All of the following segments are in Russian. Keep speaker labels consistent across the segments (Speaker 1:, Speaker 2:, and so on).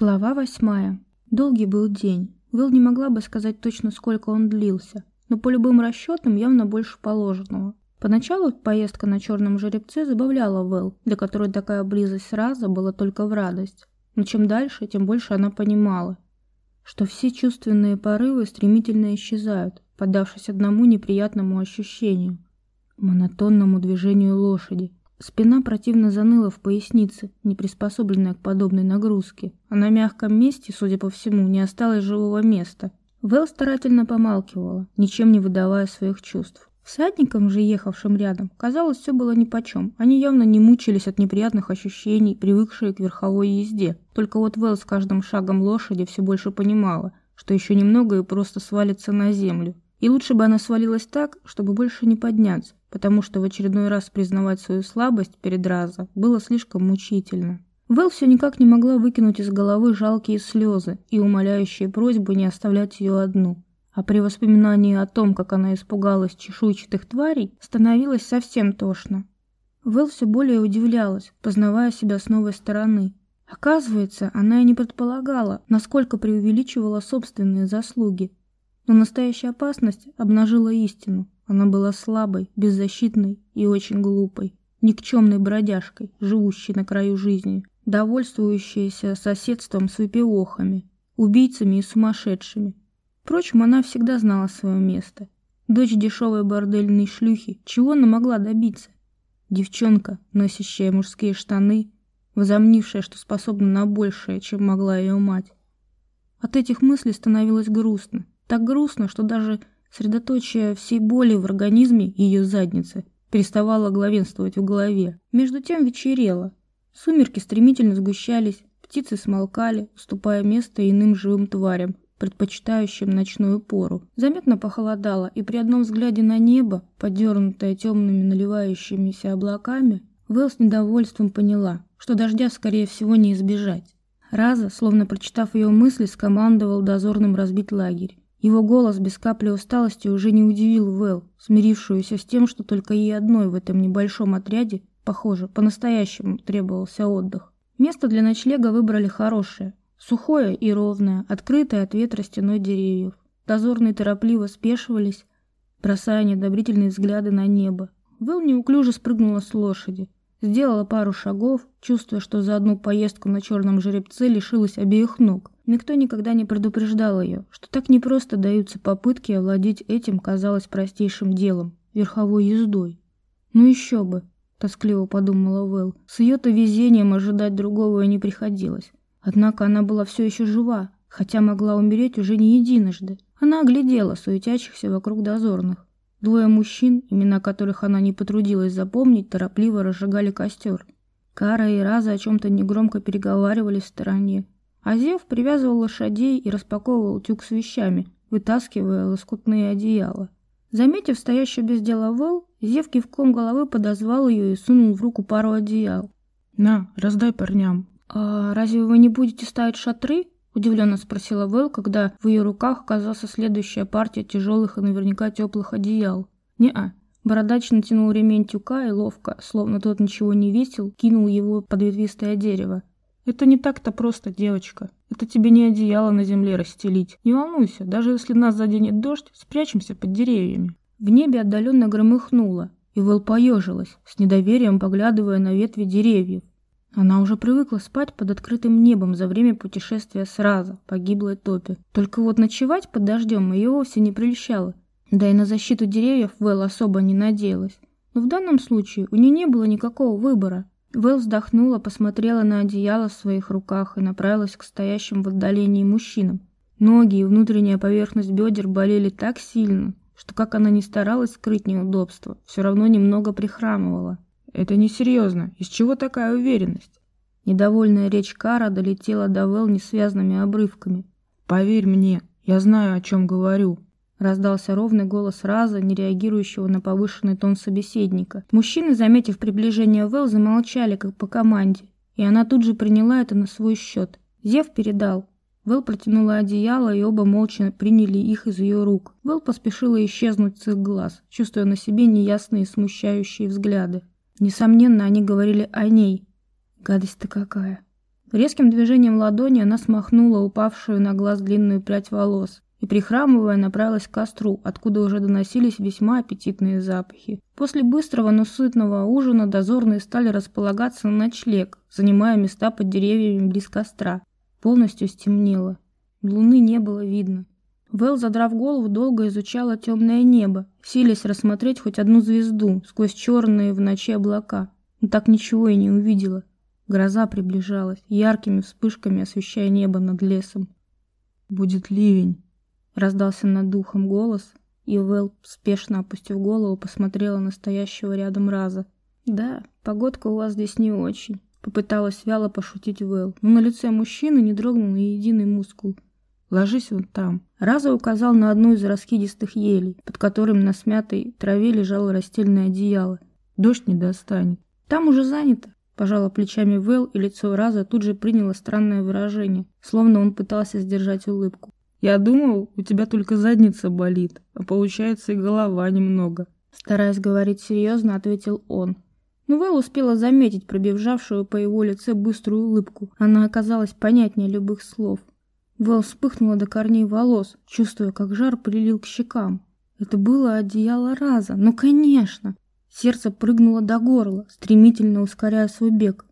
Speaker 1: Глава восьмая. Долгий был день. Вилл не могла бы сказать точно, сколько он длился, но по любым расчетам явно больше положенного. Поначалу поездка на черном жеребце забавляла Вэл, для которой такая близость сразу была только в радость. Но чем дальше, тем больше она понимала, что все чувственные порывы стремительно исчезают, поддавшись одному неприятному ощущению – монотонному движению лошади – Спина противно заныла в пояснице, не приспособленная к подобной нагрузке, а на мягком месте, судя по всему, не осталось живого места. Вэл старательно помалкивала, ничем не выдавая своих чувств. Всадникам же, ехавшим рядом, казалось, все было нипочем. Они явно не мучились от неприятных ощущений, привыкшие к верховой езде. Только вот Вэл с каждым шагом лошади все больше понимала, что еще немного и просто свалится на землю. И лучше бы она свалилась так, чтобы больше не подняться, потому что в очередной раз признавать свою слабость перед Раза было слишком мучительно. Вэл все никак не могла выкинуть из головы жалкие слезы и умоляющие просьбы не оставлять ее одну. А при воспоминании о том, как она испугалась чешуйчатых тварей, становилось совсем тошно. Вэл все более удивлялась, познавая себя с новой стороны. Оказывается, она и не предполагала, насколько преувеличивала собственные заслуги – но настоящая опасность обнажила истину. Она была слабой, беззащитной и очень глупой, никчемной бродяжкой, живущей на краю жизни, довольствующейся соседством с выпивохами, убийцами и сумасшедшими. Впрочем, она всегда знала свое место. Дочь дешевой бордельной шлюхи, чего она могла добиться? Девчонка, носящая мужские штаны, возомнившая, что способна на большее, чем могла ее мать. От этих мыслей становилось грустно. Так грустно, что даже средоточие всей боли в организме ее задницы переставало главенствовать в голове. Между тем вечерело. Сумерки стремительно сгущались, птицы смолкали, уступая место иным живым тварям, предпочитающим ночную пору. Заметно похолодало, и при одном взгляде на небо, подернутое темными наливающимися облаками, Вэл с недовольством поняла, что дождя, скорее всего, не избежать. Раза, словно прочитав ее мысли, скомандовал дозорным разбить лагерь. Его голос без капли усталости уже не удивил Вэл, смирившуюся с тем, что только ей одной в этом небольшом отряде, похоже, по-настоящему требовался отдых. Место для ночлега выбрали хорошее, сухое и ровное, открытое от ветра стеной деревьев. Дозорные торопливо спешивались, бросая недобрительные взгляды на небо. Вэл неуклюже спрыгнула с лошади, сделала пару шагов, чувствуя, что за одну поездку на черном жеребце лишилась обеих ног – Никто никогда не предупреждал ее, что так непросто даются попытки овладеть этим, казалось, простейшим делом – верховой ездой. «Ну еще бы», – тоскливо подумала Вэл, – с ее-то везением ожидать другого и не приходилось. Однако она была все еще жива, хотя могла умереть уже не единожды. Она оглядела суетящихся вокруг дозорных. Двое мужчин, имена которых она не потрудилась запомнить, торопливо разжигали костер. Кара и Раза о чем-то негромко переговаривались в стороне, Азев привязывал лошадей и распаковывал тюк с вещами, вытаскивая лоскутные одеяла. Заметив стоящую без дела Вэл, Зев кивком головы подозвал ее и сунул в руку пару одеял.
Speaker 2: «На, раздай парням».
Speaker 1: «А разве вы не будете ставить шатры?» – удивленно спросила Вэл, когда в ее руках оказалась следующая партия тяжелых и наверняка теплых одеял. «Не-а». Бородач натянул ремень тюка и ловко, словно тот ничего не весил, кинул его под ветвистое дерево.
Speaker 2: Это не так-то просто, девочка. Это тебе не одеяло на земле расстелить. Не волнуйся, даже если нас заденет дождь, спрячемся под деревьями.
Speaker 1: В небе отдаленно громыхнуло, и Вэл поежилась, с недоверием поглядывая на ветви деревьев. Она уже привыкла спать под открытым небом за время путешествия сразу по гиблой топе. Только вот ночевать под дождем ее вовсе не прельщало. Да и на защиту деревьев Вэл особо не надеялась. Но в данном случае у нее не было никакого выбора. Вэл вздохнула, посмотрела на одеяло в своих руках и направилась к стоящим в отдалении мужчинам. Ноги и внутренняя поверхность бедер болели так сильно, что как она ни старалась скрыть неудобство, все равно немного прихрамывала.
Speaker 2: «Это несерьезно. Из чего такая уверенность?»
Speaker 1: Недовольная речь Кара долетела до Вэл несвязными обрывками.
Speaker 2: «Поверь мне, я знаю, о чем говорю.
Speaker 1: Раздался ровный голос Раза, не реагирующего на повышенный тон собеседника. Мужчины, заметив приближение Вэл, замолчали, как по команде, и она тут же приняла это на свой счет. Зев передал. Вэл протянула одеяло, и оба молча приняли их из ее рук. Вэл поспешила исчезнуть с их глаз, чувствуя на себе неясные смущающие взгляды. Несомненно, они говорили о ней. Гадость-то какая. Резким движением ладони она смахнула упавшую на глаз длинную прядь волос и, прихрамывая, направилась к костру, откуда уже доносились весьма аппетитные запахи. После быстрого, но сытного ужина дозорные стали располагаться на ночлег, занимая места под деревьями близ костра. Полностью стемнело. Луны не было видно. Вэл, задрав голову, долго изучала темное небо, силясь рассмотреть хоть одну звезду сквозь черные в ночи облака, но так ничего и не увидела. Гроза приближалась, яркими вспышками освещая небо над лесом.
Speaker 2: «Будет ливень»,
Speaker 1: Раздался над духом голос, и Вэл, спешно опустив голову, посмотрела на стоящего рядом Раза. «Да, погодка у вас здесь не очень», — попыталась вяло пошутить Вэл, но на лице мужчины не дрогнул ни единый мускул. «Ложись вон там». Раза указал на одну из раскидистых елей, под которым на смятой траве лежало растельное одеяло. «Дождь не достанет». «Там уже занято», — пожала плечами Вэл, и лицо Раза тут же приняло странное выражение, словно он пытался сдержать улыбку.
Speaker 2: Я думал, у тебя только задница болит, а получается и голова немного.
Speaker 1: Стараясь говорить серьезно, ответил он. Но Вэл успела заметить пробежавшую по его лице быструю улыбку. Она оказалась понятнее любых слов. Вэл вспыхнула до корней волос, чувствуя, как жар прилил к щекам. Это было одеяло раза, ну конечно! Сердце прыгнуло до горла, стремительно ускоряя свой бег.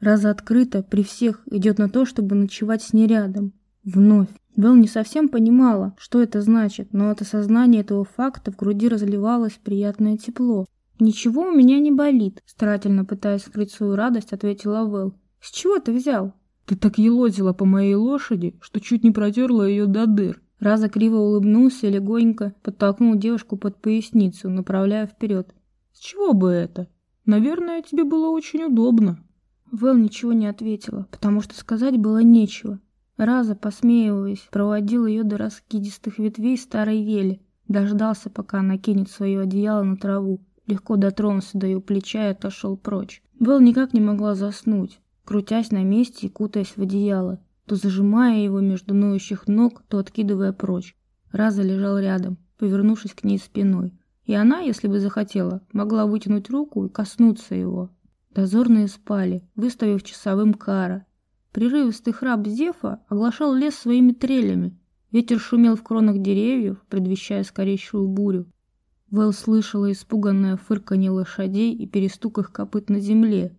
Speaker 1: Раза открыто, при всех, идет на то, чтобы ночевать с ней рядом. Вновь. Белл не совсем понимала, что это значит, но от осознания этого факта в груди разливалось приятное тепло. «Ничего у меня не болит», – старательно пытаясь скрыть свою радость, ответила Вэл. «С чего ты взял?»
Speaker 2: «Ты так елозила по моей лошади, что чуть не протерла ее до дыр».
Speaker 1: Раза криво улыбнулся и легонько подтолкнул девушку под поясницу, направляя вперед.
Speaker 2: «С чего бы это? Наверное, тебе было очень удобно».
Speaker 1: Вэл ничего не ответила, потому что сказать было нечего. Раза, посмеиваясь, проводил ее до раскидистых ветвей старой ели, дождался, пока она кинет свое одеяло на траву, легко дотронулся до ее плеча и отошел прочь. Белл никак не могла заснуть, крутясь на месте и кутаясь в одеяло, то зажимая его между ноющих ног, то откидывая прочь. Раза лежал рядом, повернувшись к ней спиной, и она, если бы захотела, могла вытянуть руку и коснуться его. Дозорные спали, выставив часовым кара, Прерывистый храп Зефа оглашал лес своими трелями. Ветер шумел в кронах деревьев, предвещая скорейшую бурю. Вэл слышала испуганное фырканье лошадей и перестук их копыт на земле.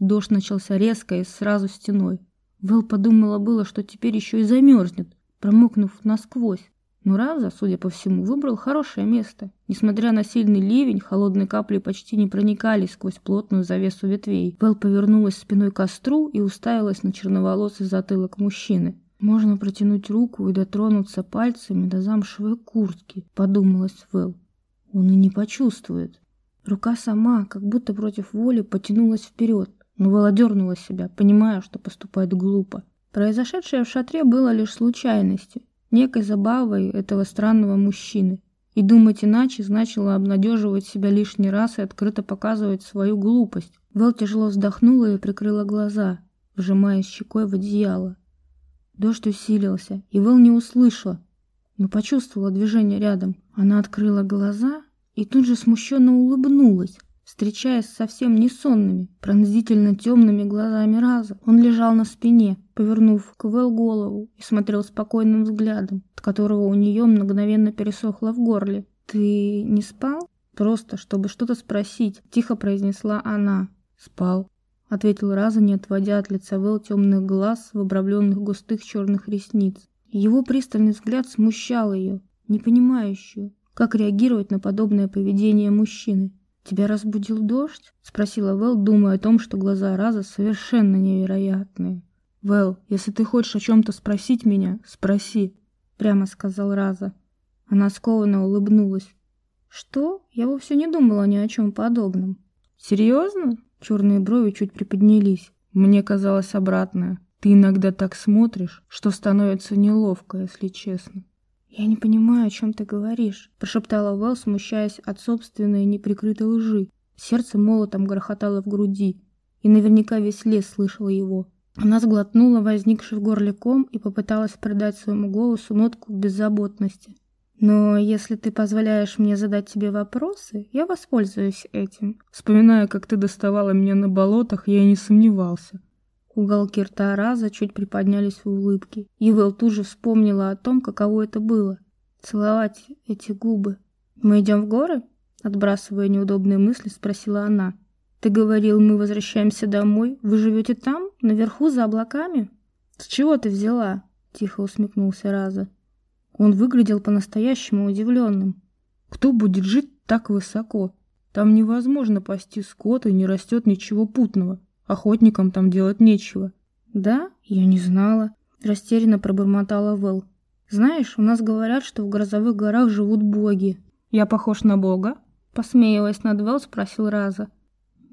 Speaker 1: Дождь начался резко и сразу стеной. Вэл подумала было, что теперь еще и замерзнет, промокнув насквозь. Но Раза, судя по всему, выбрал хорошее место. Несмотря на сильный ливень, холодные капли почти не проникали сквозь плотную завесу ветвей. Вэл повернулась спиной к костру и уставилась на черноволосый затылок мужчины. «Можно протянуть руку и дотронуться пальцами до замшевой куртки», — подумалась Вэл. «Он и не почувствует». Рука сама, как будто против воли, потянулась вперед, но Вэл одернула себя, понимая, что поступает глупо. Произошедшее в шатре было лишь случайностью некой забавой этого странного мужчины. И думать иначе значило обнадеживать себя лишний раз и открыто показывать свою глупость. Вэл тяжело вздохнула и прикрыла глаза, вжимаясь щекой в одеяло. Дождь усилился, и Вэл не услышала, но почувствовала движение рядом. Она открыла глаза и тут же смущенно улыбнулась встречаясь совсем не сонными, пронзительно темными глазами раза. Он лежал на спине, повернув к Вэл голову и смотрел спокойным взглядом, от которого у нее мгновенно пересохло в горле. «Ты не спал?» «Просто, чтобы что-то спросить», — тихо произнесла она. «Спал», — ответил Раза, не отводя от лица Вэл темных глаз в обрамленных густых черных ресниц. Его пристальный взгляд смущал ее, непонимающую, как реагировать на подобное поведение мужчины. «Тебя разбудил дождь?» — спросила Вэл, думая о том, что глаза Раза совершенно невероятные.
Speaker 2: «Вэл, если ты хочешь о чем-то спросить меня, спроси», — прямо сказал Раза.
Speaker 1: Она скованно улыбнулась. «Что? Я вовсе не думала ни о чем подобном».
Speaker 2: «Серьезно?» Черные брови чуть приподнялись. Мне казалось обратное. Ты иногда так смотришь, что становится неловко, если честно.
Speaker 1: «Я не понимаю, о чем ты говоришь», – прошептала Вэл, смущаясь от собственной неприкрытой лжи. Сердце молотом грохотало в груди, и наверняка весь лес слышал его. Она сглотнула возникший в горле ком и попыталась придать своему голосу нотку беззаботности. «Но если ты позволяешь мне задать тебе вопросы, я воспользуюсь этим».
Speaker 2: Вспоминая, как ты доставала меня на болотах, я и не сомневался.
Speaker 1: Уголки рта Раза чуть приподнялись в улыбке, и Вэл тут же вспомнила о том, каково это было — целовать эти губы. «Мы идем в горы?» — отбрасывая неудобные мысли, спросила она. «Ты говорил, мы возвращаемся домой. Вы живете там, наверху, за облаками?» «С чего ты взяла?» — тихо усмехнулся Раза. Он выглядел по-настоящему удивленным. «Кто будет жить так высоко? Там невозможно пасти скот и не растет ничего путного. Охотникам там делать нечего. Да, я не знала. Растерянно пробормотала Вэл. Знаешь, у нас говорят, что в грозовых горах живут боги. Я похож на бога? Посмеиваясь над Вэл, спросил Раза.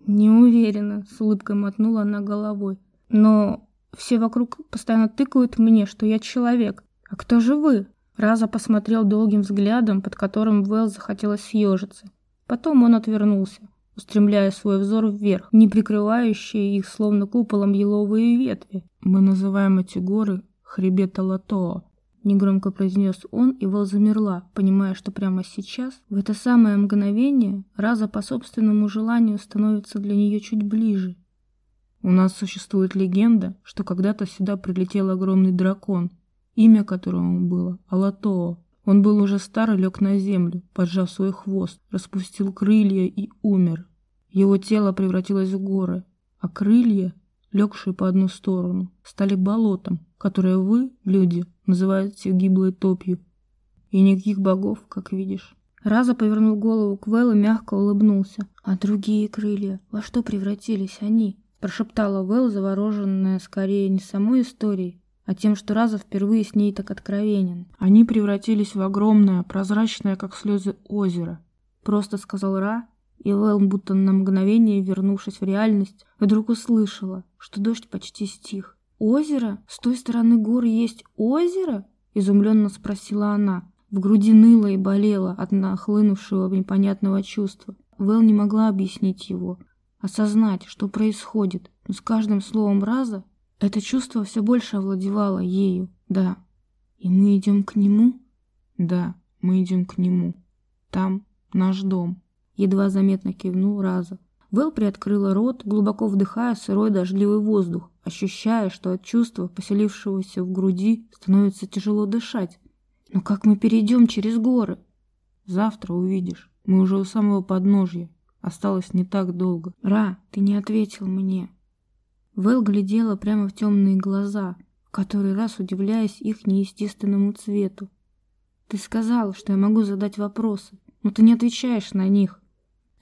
Speaker 1: Не уверена, с улыбкой мотнула она головой. Но все вокруг постоянно тыкают мне, что я человек. А кто же вы? Раза посмотрел долгим взглядом, под которым Вэл захотелось съежиться. Потом он отвернулся устремляя свой взор вверх, не прикрывающие их словно куполом еловые ветви. «Мы называем эти горы хребет Алатоо», — негромко произнес он, и Вэл замерла, понимая, что прямо сейчас, в это самое мгновение, Раза по собственному желанию становится для нее чуть ближе. «У нас существует легенда, что когда-то сюда прилетел огромный дракон, имя которому было Алатоо. Он был уже стар и лег на землю, поджав свой хвост, распустил крылья и умер. Его тело превратилось в горы, а крылья, легшие по одну сторону, стали болотом, которое вы, люди, называете гиблой топью. И никаких богов, как видишь. Раза повернул голову к Вэл и мягко улыбнулся. «А другие крылья? Во что превратились они?» Прошептала Вэл, завороженная скорее не самой историей, а тем, что Раза впервые с ней так откровенен. Они превратились в огромное, прозрачное, как слезы, озеро. Просто сказал Ра, и Вэл, будто на мгновение вернувшись в реальность, вдруг услышала, что дождь почти стих. «Озеро? С той стороны горы есть озеро?» — изумленно спросила она. В груди ныло и болело от нахлынувшего непонятного чувства. Вэл не могла объяснить его, осознать, что происходит, но с каждым словом раза это чувство все больше овладевало ею, да. И мы идем к нему? Да, мы идем к нему. Там наш дом. Едва заметно кивнул Раза. Вэл приоткрыла рот, глубоко вдыхая сырой дождливый воздух, ощущая, что от чувства, поселившегося в груди, становится тяжело дышать. «Но как мы перейдем через горы?» «Завтра увидишь. Мы уже у самого подножья. Осталось не так долго». «Ра, ты не ответил мне». Вэл глядела прямо в темные глаза, в который раз удивляясь их неестественному цвету. «Ты сказал, что я могу задать вопросы, но ты не отвечаешь на них.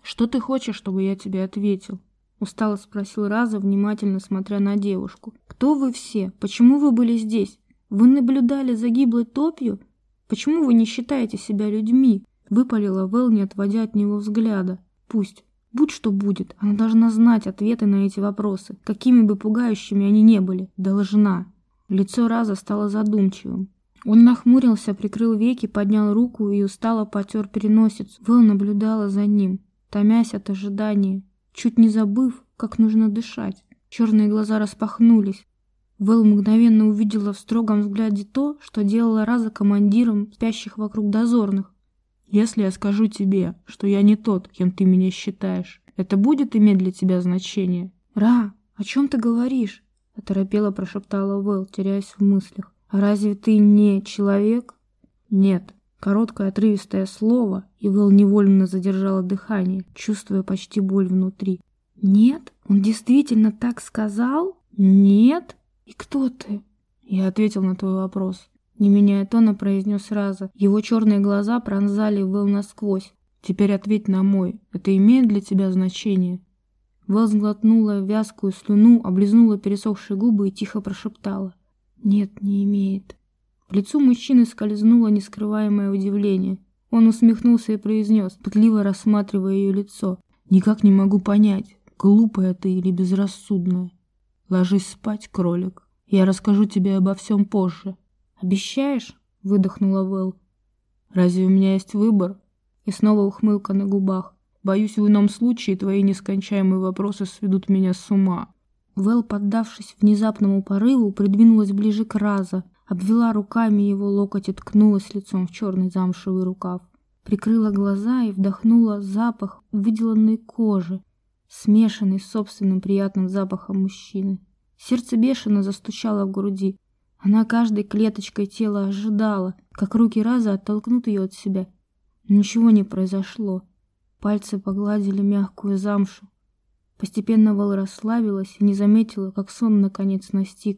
Speaker 1: Что ты хочешь, чтобы я тебе ответил?» Устало спросил Раза, внимательно смотря на девушку. «Кто вы все? Почему вы были здесь? Вы наблюдали за гиблой топью? Почему вы не считаете себя людьми?» Выпалила Вэл, не отводя от него взгляда. «Пусть. Будь что будет, она должна знать ответы на эти вопросы, какими бы пугающими они не были. Должна. Лицо Раза стало задумчивым. Он нахмурился, прикрыл веки, поднял руку и устало потер переносицу. Вэл наблюдала за ним, томясь от ожидания, чуть не забыв, как нужно дышать. Черные глаза распахнулись. Вэл мгновенно увидела в строгом взгляде то, что делала Раза командиром спящих вокруг дозорных. Если я скажу тебе, что я не тот, кем ты меня считаешь, это будет иметь для тебя значение? Ра, о чем ты говоришь? Оторопело прошептала Вэл, теряясь в мыслях. А разве ты не человек? Нет. Короткое отрывистое слово, и Вэл невольно задержала дыхание, чувствуя почти боль внутри. «Нет? Он действительно так сказал? Нет? И кто ты?» Я ответил на твой вопрос. Не меняя тона, произнес сразу. Его черные глаза пронзали Вэл насквозь. «Теперь ответь на мой. Это имеет для тебя значение?» Вэл сглотнула вязкую слюну, облизнула пересохшие губы и тихо прошептала. «Нет, не имеет». В лицу мужчины скользнуло нескрываемое удивление. Он усмехнулся и произнес, пытливо рассматривая ее лицо. «Никак не могу понять, глупая ты или безрассудная. Ложись спать, кролик. Я расскажу тебе обо всем позже. «Обещаешь?» — выдохнула Вэл. «Разве у меня есть выбор?» И снова ухмылка на губах. «Боюсь, в ином случае твои нескончаемые вопросы сведут меня с ума». Вэл, поддавшись внезапному порыву, придвинулась ближе к Раза, обвела руками его локоть и ткнулась лицом в черный замшевый рукав. Прикрыла глаза и вдохнула запах выделанной кожи, смешанный с собственным приятным запахом мужчины. Сердце бешено застучало в груди. Она каждой клеточкой тела ожидала, как руки раза оттолкнут ее от себя. Ничего не произошло. Пальцы погладили мягкую замшу. Постепенно Вэл расслабилась и не заметила, как сон наконец настиг.